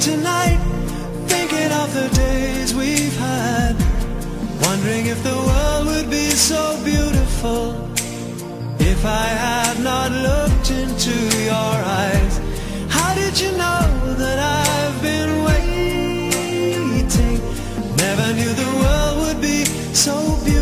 tonight, thinking of the days we've had, wondering if the world would be so beautiful if I had not looked into your eyes. How did you know that I've been waiting? Never knew the world would be so beautiful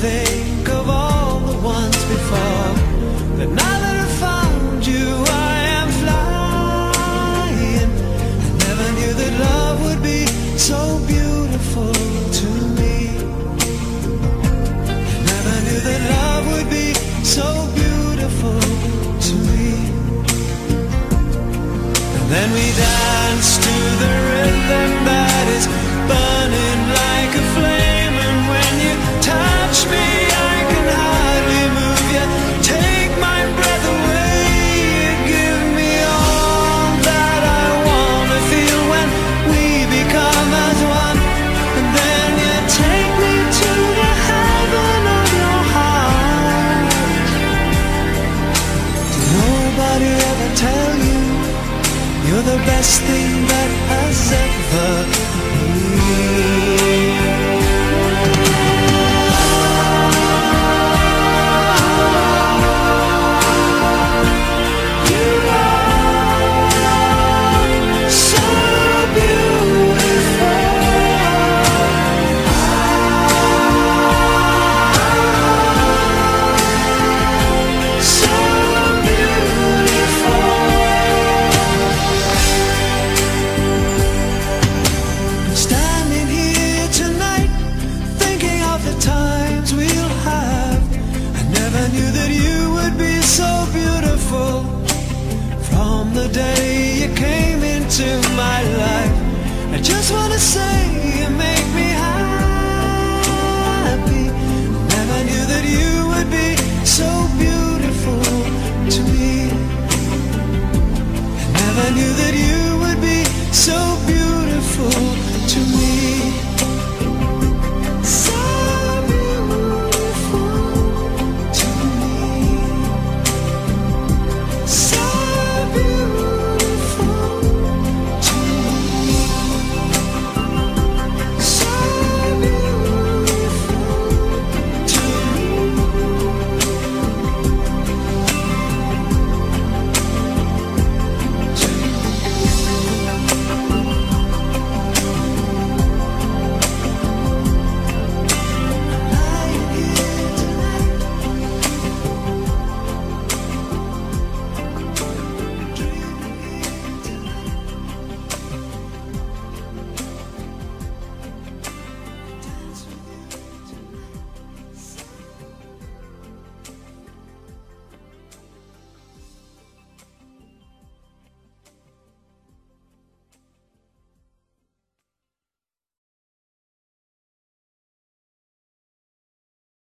think of all the ones before, but now that I found you, I am flying. I never knew that love would be so beautiful to me. I never knew that love would be so beautiful to me. And then we dance the best thing that has ever just wanna say you make me happy. Never knew that you would be so beautiful to me. Never knew that you would be so beautiful.